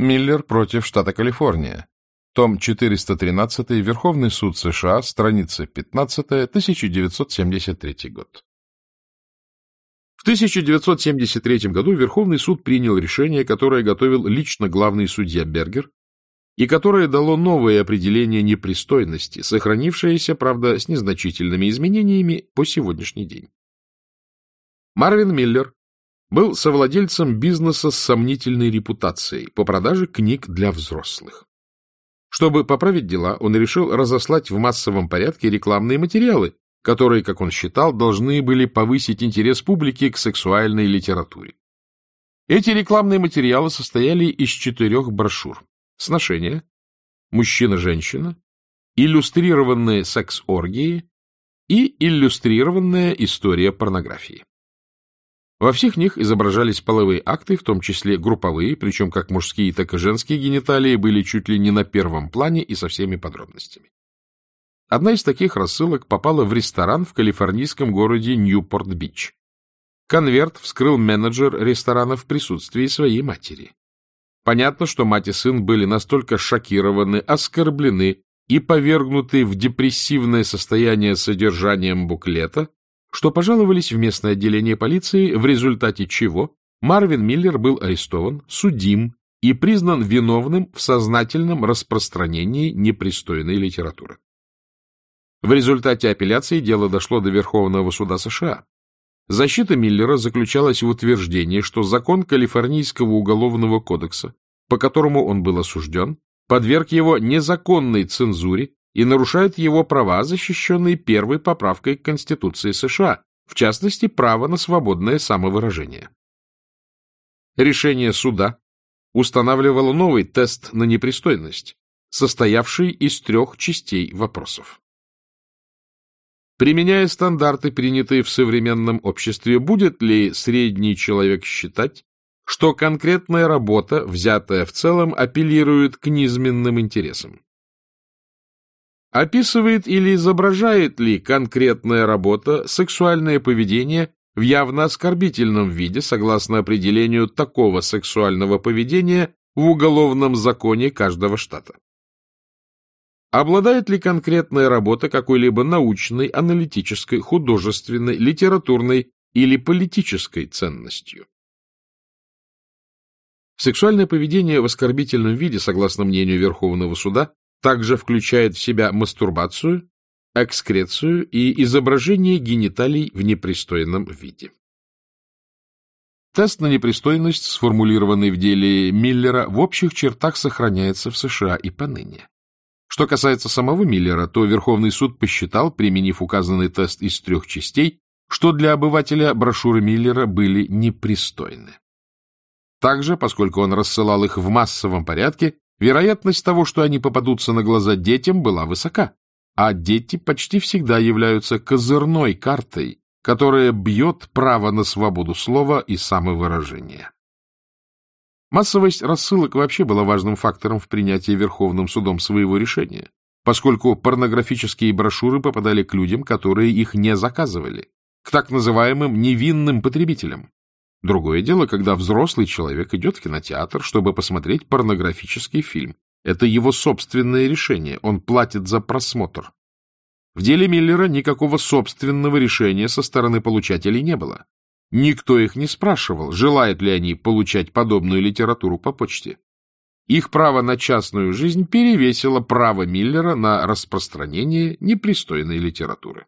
Миллер против штата Калифорния. Том 413, Верховный суд США, страница 15, 1973 год. В 1973 году Верховный суд принял решение, которое готовил лично главный судья Бергер, и которое дало новое определение непристойности, сохранившееся, правда, с незначительными изменениями по сегодняшний день. Марвин Миллер был совладельцем бизнеса с сомнительной репутацией по продаже книг для взрослых. Чтобы поправить дела, он решил разослать в массовом порядке рекламные материалы, которые, как он считал, должны были повысить интерес публики к сексуальной литературе. Эти рекламные материалы состояли из четырех брошюр. Сношение, мужчина-женщина, иллюстрированные секс-оргии и иллюстрированная история порнографии. Во всех них изображались половые акты, в том числе групповые, причем как мужские, так и женские гениталии были чуть ли не на первом плане и со всеми подробностями. Одна из таких рассылок попала в ресторан в калифорнийском городе Ньюпорт-Бич. Конверт вскрыл менеджер ресторана в присутствии своей матери. Понятно, что мать и сын были настолько шокированы, оскорблены и повергнуты в депрессивное состояние содержанием буклета, что пожаловались в местное отделение полиции, в результате чего Марвин Миллер был арестован, судим и признан виновным в сознательном распространении непристойной литературы. В результате апелляции дело дошло до Верховного суда США. Защита Миллера заключалась в утверждении, что закон Калифорнийского уголовного кодекса, по которому он был осужден, подверг его незаконной цензуре и нарушает его права, защищенные первой поправкой к Конституции США, в частности, право на свободное самовыражение. Решение суда устанавливало новый тест на непристойность, состоявший из трех частей вопросов. Применяя стандарты, принятые в современном обществе, будет ли средний человек считать, что конкретная работа, взятая в целом, апеллирует к низменным интересам? Описывает или изображает ли конкретная работа сексуальное поведение в явно оскорбительном виде, согласно определению такого сексуального поведения в уголовном законе каждого штата? Обладает ли конкретная работа какой-либо научной, аналитической, художественной, литературной или политической ценностью? Сексуальное поведение в оскорбительном виде, согласно мнению Верховного суда, также включает в себя мастурбацию, экскрецию и изображение гениталий в непристойном виде. Тест на непристойность, сформулированный в деле Миллера, в общих чертах сохраняется в США и поныне. Что касается самого Миллера, то Верховный суд посчитал, применив указанный тест из трех частей, что для обывателя брошюры Миллера были непристойны. Также, поскольку он рассылал их в массовом порядке, Вероятность того, что они попадутся на глаза детям, была высока, а дети почти всегда являются козырной картой, которая бьет право на свободу слова и самовыражения. Массовость рассылок вообще была важным фактором в принятии Верховным судом своего решения, поскольку порнографические брошюры попадали к людям, которые их не заказывали, к так называемым невинным потребителям, Другое дело, когда взрослый человек идет в кинотеатр, чтобы посмотреть порнографический фильм. Это его собственное решение, он платит за просмотр. В деле Миллера никакого собственного решения со стороны получателей не было. Никто их не спрашивал, желают ли они получать подобную литературу по почте. Их право на частную жизнь перевесило право Миллера на распространение непристойной литературы.